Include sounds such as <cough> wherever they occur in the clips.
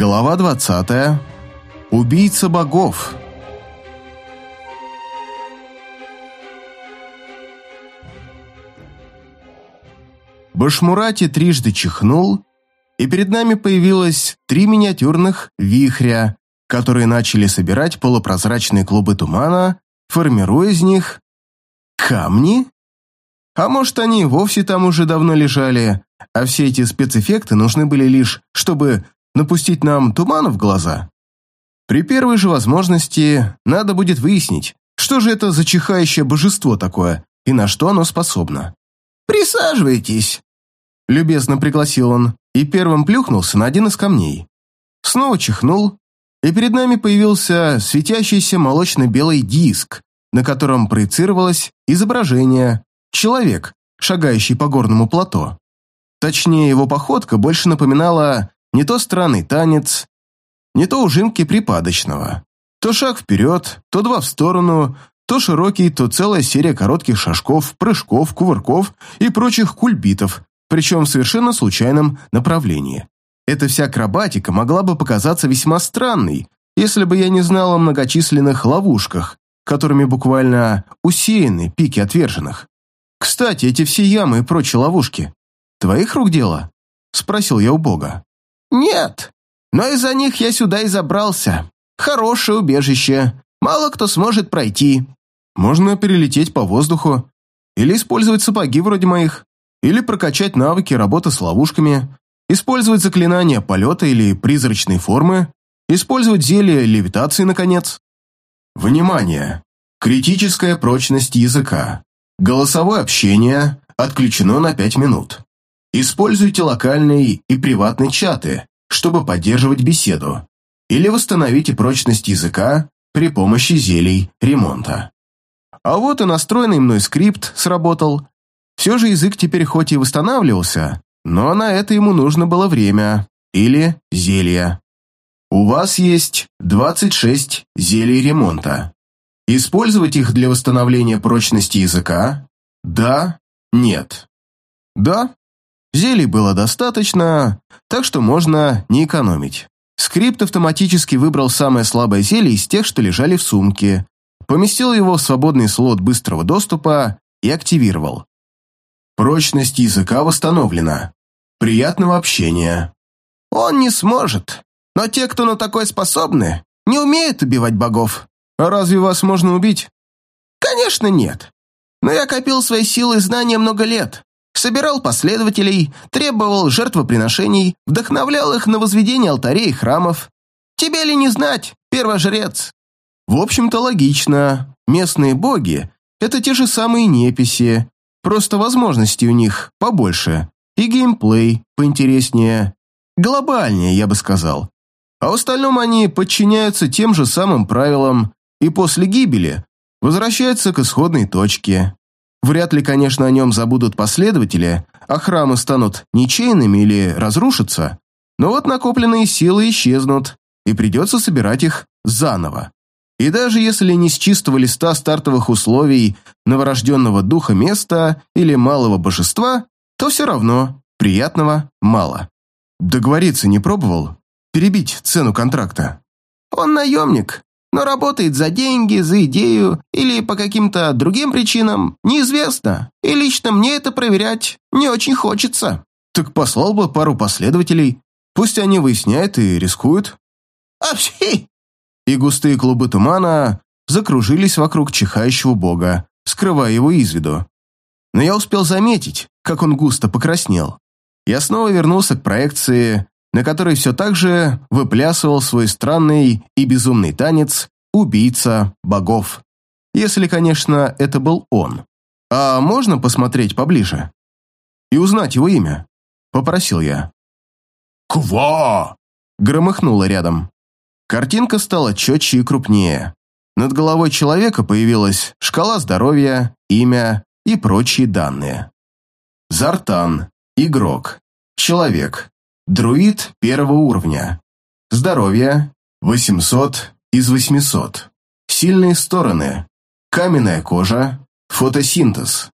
Глава 20. Убийца богов. Башмурати трижды чихнул, и перед нами появилось три миниатюрных вихря, которые начали собирать полупрозрачные клубы тумана, формируя из них камни? А может, они вовсе там уже давно лежали, а все эти спецэффекты нужны были лишь, чтобы напустить нам тумана в глаза? При первой же возможности надо будет выяснить, что же это за чихающее божество такое и на что оно способно. «Присаживайтесь», — любезно пригласил он и первым плюхнулся на один из камней. Снова чихнул, и перед нами появился светящийся молочно-белый диск, на котором проецировалось изображение человек, шагающий по горному плато. Точнее, его походка больше напоминала не то странный танец, не то ужимки припадочного. То шаг вперед, то два в сторону, то широкий, то целая серия коротких шажков, прыжков, кувырков и прочих кульбитов, причем в совершенно случайном направлении. Эта вся акробатика могла бы показаться весьма странной, если бы я не знал о многочисленных ловушках, которыми буквально усеяны пики отверженных. Кстати, эти все ямы и прочие ловушки твоих рук дело? Спросил я у Бога. Нет, но из-за них я сюда и забрался. Хорошее убежище, мало кто сможет пройти. Можно перелететь по воздуху, или использовать сапоги вроде моих, или прокачать навыки работы с ловушками, использовать заклинания полета или призрачной формы, использовать зелье левитации, наконец. Внимание! Критическая прочность языка. Голосовое общение отключено на 5 минут. Используйте локальные и приватные чаты, чтобы поддерживать беседу, или восстановите прочность языка при помощи зелий ремонта. А вот и настроенный мной скрипт сработал. Все же язык теперь хоть и восстанавливался, но на это ему нужно было время или зелья. У вас есть 26 зелий ремонта. Использовать их для восстановления прочности языка? Да, нет. Да, зелий было достаточно, так что можно не экономить. Скрипт автоматически выбрал самое слабое зелье из тех, что лежали в сумке, поместил его в свободный слот быстрого доступа и активировал. Прочность языка восстановлена. Приятного общения. Он не сможет. Но те, кто на такое способны, не умеют убивать богов. А разве вас можно убить? Конечно, нет. Но я копил свои силы и знания много лет. Собирал последователей, требовал жертвоприношений, вдохновлял их на возведение алтарей и храмов. Тебе ли не знать, первожрец? В общем-то, логично. Местные боги — это те же самые неписи, Просто возможностей у них побольше. И геймплей поинтереснее. Глобальнее, я бы сказал. А в остальном они подчиняются тем же самым правилам и после гибели возвращаются к исходной точке. Вряд ли, конечно, о нем забудут последователи, а храмы станут ничейными или разрушатся, но вот накопленные силы исчезнут, и придется собирать их заново. И даже если не с чистого листа стартовых условий новорожденного духа места или малого божества, то все равно приятного мало. Договориться не пробовал? Перебить цену контракта? Он наемник, но работает за деньги, за идею или по каким-то другим причинам, неизвестно. И лично мне это проверять не очень хочется. Так послал бы пару последователей. Пусть они выясняют и рискуют. А все, и густые клубы тумана закружились вокруг чихающего бога, скрывая его из виду. Но я успел заметить, как он густо покраснел. Я снова вернулся к проекции, на которой все так же выплясывал свой странный и безумный танец «Убийца богов». Если, конечно, это был он. «А можно посмотреть поближе?» «И узнать его имя?» — попросил я. «Ква!» — громыхнуло рядом. Картинка стала четче и крупнее. Над головой человека появилась шкала здоровья, имя и прочие данные. Зартан. Игрок. Человек. Друид первого уровня. Здоровье. 800 из 800. Сильные стороны. Каменная кожа. Фотосинтез.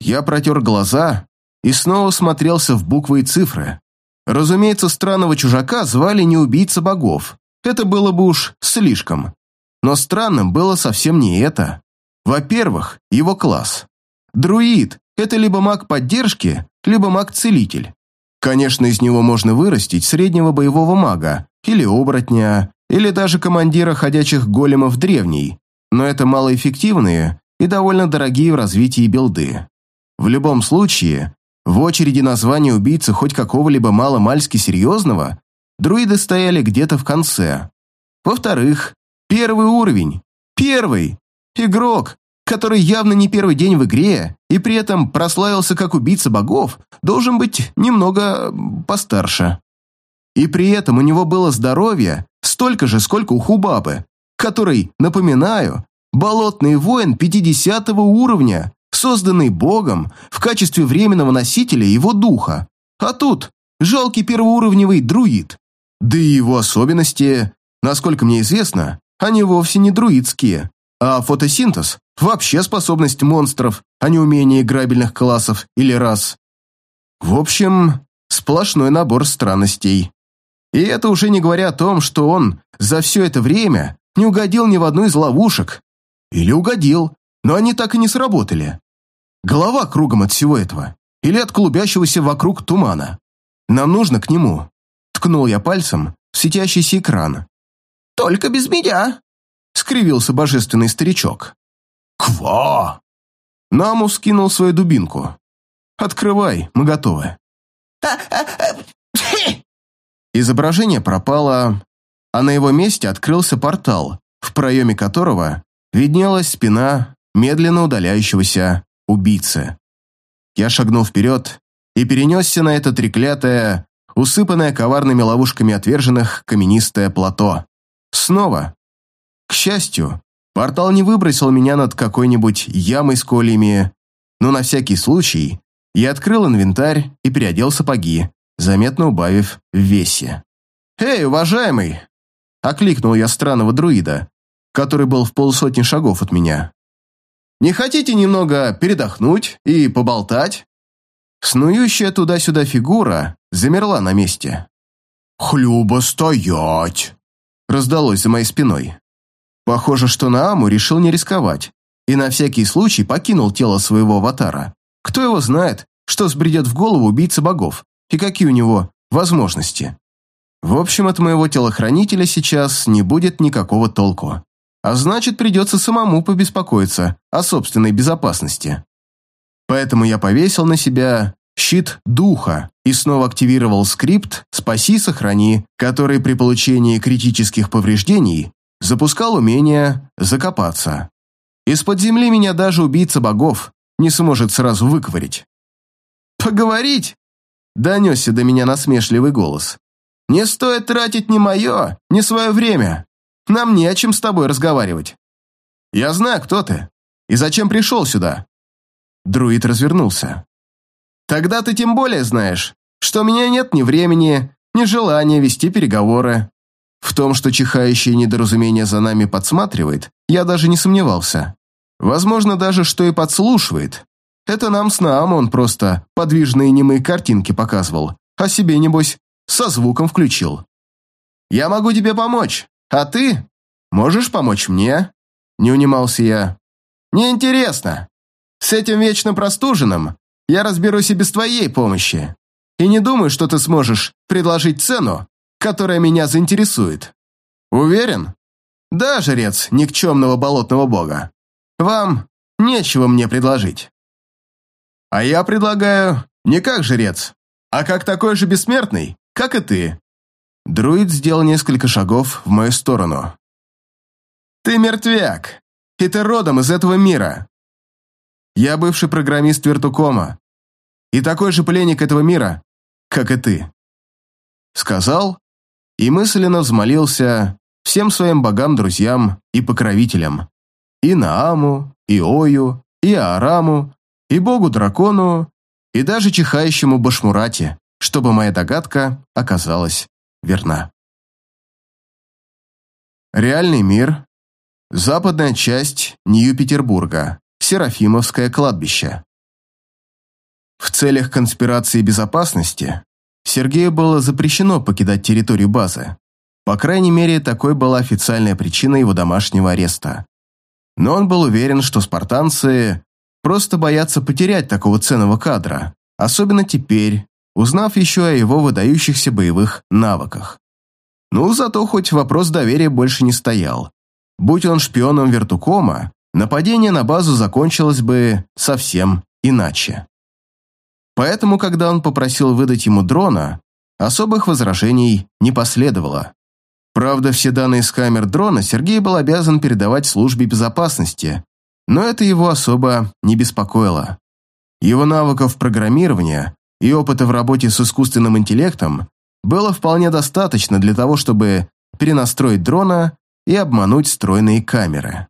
Я протер глаза и снова смотрелся в буквы и цифры. Разумеется, странного чужака звали не убийца богов. Это было бы уж слишком. Но странным было совсем не это. Во-первых, его класс. Друид – это либо маг поддержки, либо маг-целитель. Конечно, из него можно вырастить среднего боевого мага, или оборотня, или даже командира ходячих големов древней, но это малоэффективные и довольно дорогие в развитии билды. В любом случае, в очереди на звание убийцы хоть какого-либо мало-мальски серьезного, друиды стояли где-то в конце. Во-вторых, первый уровень. Первый! Игрок, который явно не первый день в игре и при этом прославился как убийца богов, должен быть немного постарше. И при этом у него было здоровье столько же, сколько у Хубабы, который, напоминаю, болотный воин 50 уровня, созданный богом в качестве временного носителя его духа. А тут жалкий первоуровневый друид. Да и его особенности, насколько мне известно, они вовсе не друидские, а фотосинтез – вообще способность монстров, а не умение грабельных классов или рас. В общем, сплошной набор странностей. И это уже не говоря о том, что он за все это время не угодил ни в одну из ловушек. Или угодил, но они так и не сработали. Голова кругом от всего этого. Или от клубящегося вокруг тумана. Нам нужно к нему. Ткнул я пальцем в светящийся экран. «Только без меня!» — скривился божественный старичок. «Ква!» Намус скинул свою дубинку. «Открывай, мы готовы». А, а, а, <clears throat> Изображение пропало, а на его месте открылся портал, в проеме которого виднелась спина медленно удаляющегося убийцы. Я шагнул вперед и перенесся на это треклятое, усыпанное коварными ловушками отверженных каменистое плато. Снова. К счастью, портал не выбросил меня над какой-нибудь ямой с кольями, но на всякий случай я открыл инвентарь и переодел сапоги, заметно убавив в весе. «Эй, уважаемый!» – окликнул я странного друида, который был в полусотни шагов от меня. «Не хотите немного передохнуть и поболтать?» Снующая туда-сюда фигура замерла на месте. «Хлюба стоять!» – раздалось за моей спиной. Похоже, что Нааму решил не рисковать и на всякий случай покинул тело своего аватара. Кто его знает, что сбредет в голову убийца богов, и какие у него возможности. В общем, от моего телохранителя сейчас не будет никакого толку. А значит, придется самому побеспокоиться о собственной безопасности. Поэтому я повесил на себя щит духа и снова активировал скрипт «Спаси, сохрани», который при получении критических повреждений запускал умение «Закопаться». Из-под земли меня даже убийца богов не сможет сразу выковырить. «Поговорить?» Донесся до меня насмешливый голос. «Не стоит тратить ни мое, ни свое время. Нам не о чем с тобой разговаривать. Я знаю, кто ты и зачем пришел сюда». Друид развернулся. «Тогда ты тем более знаешь, что у меня нет ни времени, ни желания вести переговоры. В том, что чихающее недоразумение за нами подсматривает, я даже не сомневался. Возможно даже, что и подслушивает, это нам с Наам он просто подвижные немые картинки показывал, а себе, небось, со звуком включил. «Я могу тебе помочь, а ты можешь помочь мне?» Не унимался я. «Неинтересно. С этим вечно простуженным я разберусь и без твоей помощи. И не думаю, что ты сможешь предложить цену, которая меня заинтересует. Уверен? Да, жрец никчемного болотного бога. Вам нечего мне предложить. А я предлагаю не как жрец, а как такой же бессмертный, как и ты». Друид сделал несколько шагов в мою сторону. «Ты мертвяк, и ты родом из этого мира. Я бывший программист Вертукома, и такой же пленник этого мира, как и ты». Сказал и мысленно взмолился всем своим богам-друзьям и покровителям. И Нааму, и Ою, и Араму, и богу-дракону, и даже чихающему башмурате, чтобы моя догадка оказалась верна. Реальный мир. Западная часть Нью-Петербурга. Серафимовское кладбище. В целях конспирации безопасности Сергею было запрещено покидать территорию базы. По крайней мере, такой была официальная причина его домашнего ареста. Но он был уверен, что спартанцы просто боятся потерять такого ценного кадра, особенно теперь, узнав еще о его выдающихся боевых навыках. Ну, зато хоть вопрос доверия больше не стоял. Будь он шпионом Вертукома, нападение на базу закончилось бы совсем иначе. Поэтому, когда он попросил выдать ему дрона, особых возражений не последовало. Правда, все данные с камер дрона Сергей был обязан передавать службе безопасности, но это его особо не беспокоило. Его навыков программирования и опыта в работе с искусственным интеллектом было вполне достаточно для того, чтобы перенастроить дрона и обмануть стройные камеры.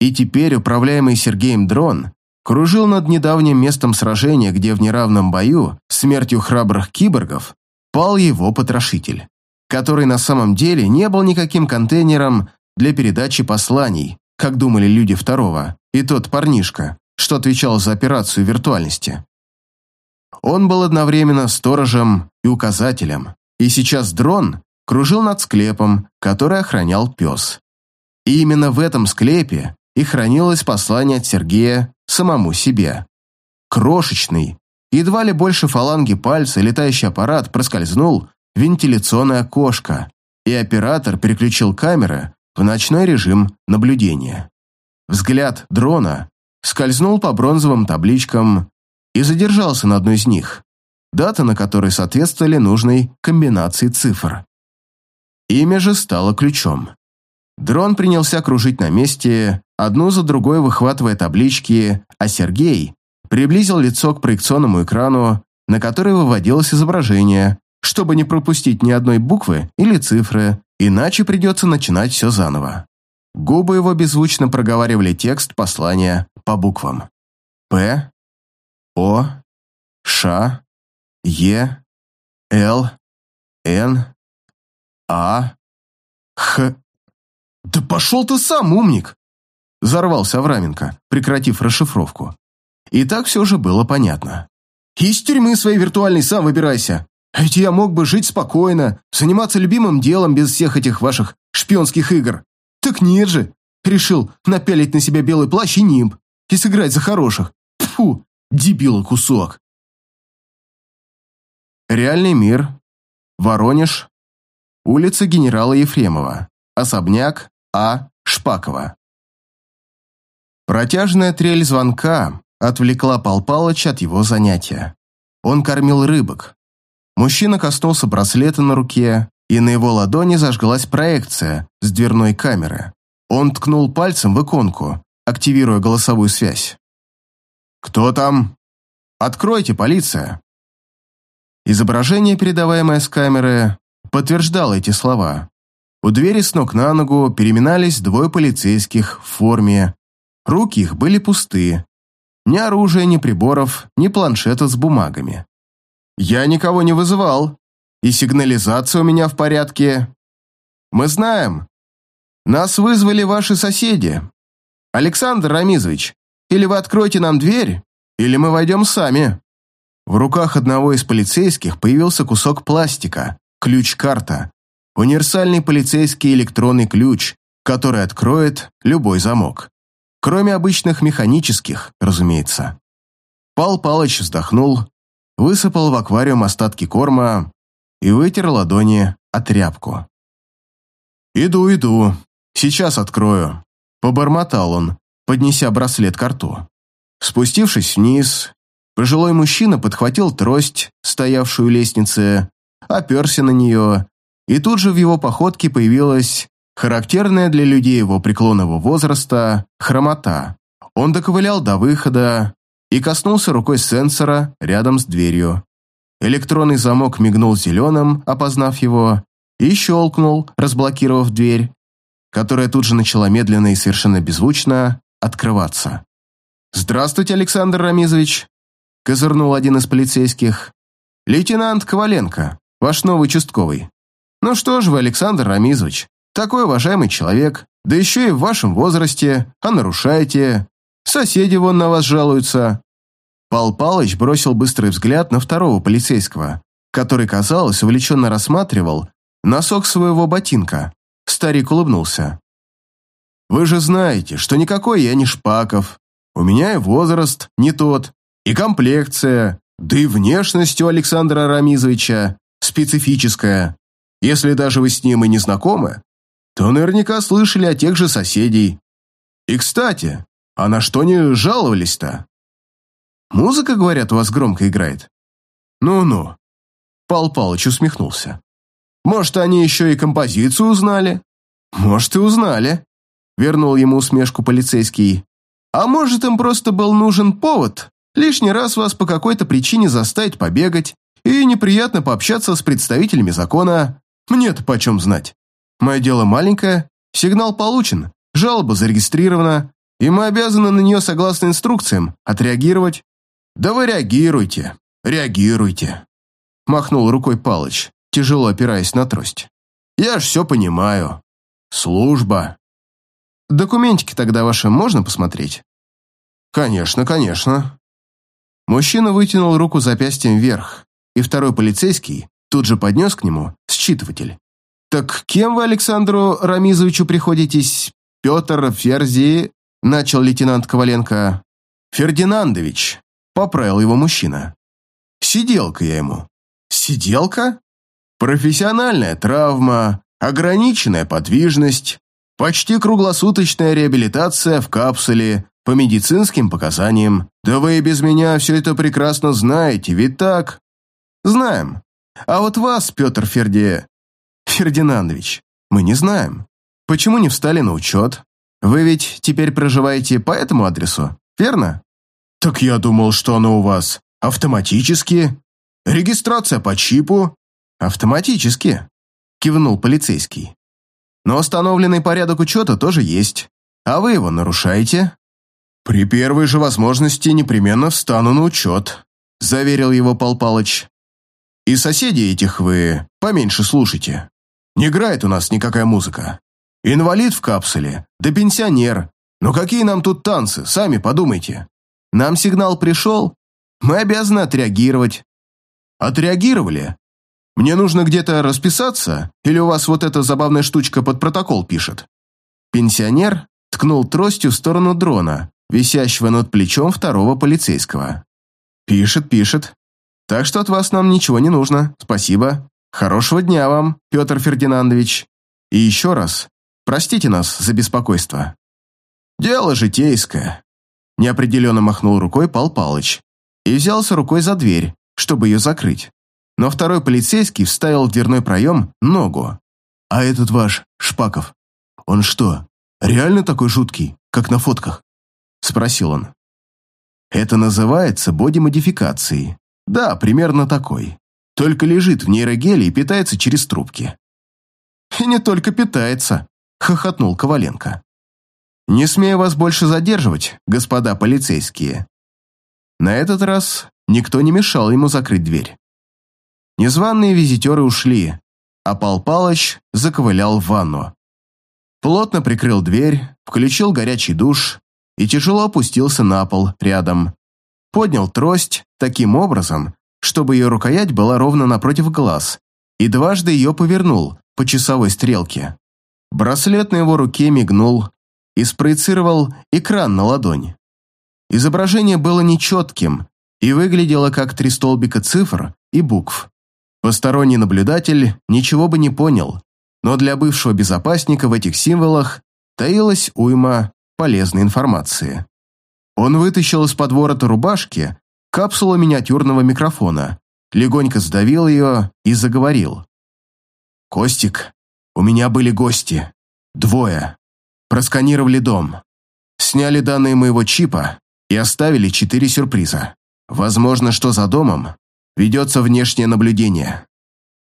И теперь управляемый Сергеем дрон кружил над недавним местом сражения, где в неравном бою смертью храбрых киборгов пал его потрошитель который на самом деле не был никаким контейнером для передачи посланий, как думали люди второго, и тот парнишка, что отвечал за операцию виртуальности. Он был одновременно сторожем и указателем, и сейчас дрон кружил над склепом, который охранял пес. И именно в этом склепе и хранилось послание от Сергея самому себе. Крошечный, едва ли больше фаланги пальца летающий аппарат проскользнул вентиляционное окошко, и оператор переключил камеры в ночной режим наблюдения. Взгляд дрона скользнул по бронзовым табличкам и задержался на одной из них, дата на которой соответствовали нужной комбинации цифр. Имя же стало ключом. Дрон принялся кружить на месте, одну за другой выхватывая таблички, а Сергей приблизил лицо к проекционному экрану, на который выводилось изображение, чтобы не пропустить ни одной буквы или цифры, иначе придется начинать все заново. Губы его беззвучно проговаривали текст послания по буквам. П, О, Ш, Е, Л, Н, А, Х. «Да пошел ты сам, умник!» Взорвался Авраменко, прекратив расшифровку. И так все же было понятно. «Из тюрьмы своей виртуальной сам выбирайся. А ведь я мог бы жить спокойно, заниматься любимым делом без всех этих ваших шпионских игр. Так нет же. Решил напялить на себя белый плащ и нимб и сыграть за хороших. Фу, дебила кусок. Реальный мир. Воронеж. Улица генерала Ефремова. Особняк А. Шпакова. Протяжная трель звонка отвлекла Пал Палыч от его занятия. Он кормил рыбок, Мужчина коснулся браслета на руке, и на его ладони зажглась проекция с дверной камеры. Он ткнул пальцем в иконку, активируя голосовую связь. «Кто там?» «Откройте, полиция!» Изображение, передаваемое с камеры, подтверждало эти слова. У двери с ног на ногу переминались двое полицейских в форме. Руки их были пусты. Ни оружия, ни приборов, ни планшета с бумагами. Я никого не вызывал, и сигнализация у меня в порядке. Мы знаем. Нас вызвали ваши соседи. Александр Рамизович, или вы откроете нам дверь, или мы войдем сами». В руках одного из полицейских появился кусок пластика, ключ-карта, универсальный полицейский электронный ключ, который откроет любой замок. Кроме обычных механических, разумеется. Пал Палыч вздохнул, высыпал в аквариум остатки корма и вытер ладони о тряпку. «Иду, иду. Сейчас открою», — побормотал он, поднеся браслет к рту. Спустившись вниз, пожилой мужчина подхватил трость, стоявшую у лестницы, оперся на нее, и тут же в его походке появилась характерная для людей его преклонного возраста хромота. Он доковылял до выхода, и коснулся рукой сенсора рядом с дверью. Электронный замок мигнул зеленым, опознав его, и щелкнул, разблокировав дверь, которая тут же начала медленно и совершенно беззвучно открываться. «Здравствуйте, Александр Рамизович!» – козырнул один из полицейских. «Лейтенант Коваленко, ваш новый участковый. Ну что ж вы, Александр Рамизович, такой уважаемый человек, да еще и в вашем возрасте, а нарушаете, Соседи вон на вас жалуются». Пал Палыч бросил быстрый взгляд на второго полицейского, который, казалось, увлеченно рассматривал носок своего ботинка. Старик улыбнулся. «Вы же знаете, что никакой я не Шпаков. У меня и возраст не тот, и комплекция, да и внешность у Александра Рамизовича специфическая. Если даже вы с ним и не знакомы, то наверняка слышали о тех же соседей. И, кстати, а на что не жаловались-то? Музыка, говорят, у вас громко играет? Ну-ну. Пал Палыч усмехнулся. Может, они еще и композицию узнали? Может, и узнали. Вернул ему усмешку полицейский. А может, им просто был нужен повод лишний раз вас по какой-то причине заставить побегать и неприятно пообщаться с представителями закона. Мне-то почем знать. Мое дело маленькое, сигнал получен, жалоба зарегистрирована, и мы обязаны на нее, согласно инструкциям, отреагировать. Да вы реагируйте, реагируйте. Махнул рукой Палыч, тяжело опираясь на трость. Я ж все понимаю. Служба. Документики тогда ваши можно посмотреть? Конечно, конечно. Мужчина вытянул руку запястьем вверх, и второй полицейский тут же поднес к нему считыватель. «Так кем вы Александру Рамизовичу приходитесь? Петр Ферзи?» – начал лейтенант Коваленко. «Фердинандович», – поправил его мужчина. «Сиделка я ему». «Сиделка?» «Профессиональная травма, ограниченная подвижность, почти круглосуточная реабилитация в капсуле, по медицинским показаниям. Да вы и без меня все это прекрасно знаете, ведь так?» «Знаем. А вот вас, Петр Ферди... Фердинандович, мы не знаем. Почему не встали на учет? Вы ведь теперь проживаете по этому адресу, верно? Так я думал, что оно у вас автоматически. Регистрация по чипу. Автоматически, кивнул полицейский. Но установленный порядок учета тоже есть. А вы его нарушаете? При первой же возможности непременно встану на учет, заверил его Пал Палыч. И соседей этих вы поменьше слушайте. Не играет у нас никакая музыка. Инвалид в капсуле, да пенсионер. Но какие нам тут танцы, сами подумайте. Нам сигнал пришел, мы обязаны отреагировать. Отреагировали? Мне нужно где-то расписаться, или у вас вот эта забавная штучка под протокол пишет?» Пенсионер ткнул тростью в сторону дрона, висящего над плечом второго полицейского. «Пишет, пишет. Так что от вас нам ничего не нужно, спасибо. Хорошего дня вам, Петр Фердинандович. И еще раз, простите нас за беспокойство. Дело житейское. Неопределенно махнул рукой Пал Палыч и взялся рукой за дверь, чтобы ее закрыть. Но второй полицейский вставил в дверной проем ногу. «А этот ваш, Шпаков, он что, реально такой жуткий, как на фотках?» Спросил он. «Это называется бодимодификацией. Да, примерно такой только лежит в нейрогеле и питается через трубки. «И не только питается», — хохотнул Коваленко. «Не смею вас больше задерживать, господа полицейские». На этот раз никто не мешал ему закрыть дверь. Незваные визитеры ушли, а Пал Палыч заковылял в ванну. Плотно прикрыл дверь, включил горячий душ и тяжело опустился на пол рядом. Поднял трость таким образом, чтобы ее рукоять была ровно напротив глаз, и дважды ее повернул по часовой стрелке. Браслет на его руке мигнул и спроецировал экран на ладонь. Изображение было нечетким и выглядело как три столбика цифр и букв. Посторонний наблюдатель ничего бы не понял, но для бывшего безопасника в этих символах таилась уйма полезной информации. Он вытащил из-под ворота рубашки капсулу миниатюрного микрофона, легонько сдавил ее и заговорил. «Костик, у меня были гости. Двое. Просканировали дом. Сняли данные моего чипа и оставили четыре сюрприза. Возможно, что за домом ведется внешнее наблюдение.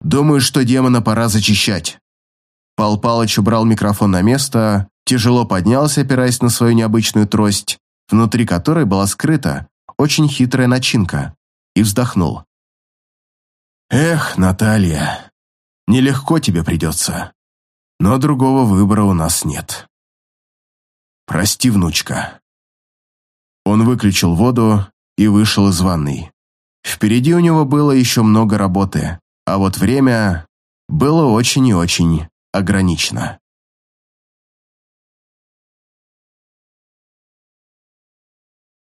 Думаю, что демона пора зачищать». Пал Палыч убрал микрофон на место, тяжело поднялся, опираясь на свою необычную трость, внутри которой была скрыта очень хитрая начинка, и вздохнул. «Эх, Наталья, нелегко тебе придется, но другого выбора у нас нет. Прости, внучка». Он выключил воду и вышел из ванной. Впереди у него было еще много работы, а вот время было очень и очень ограничено.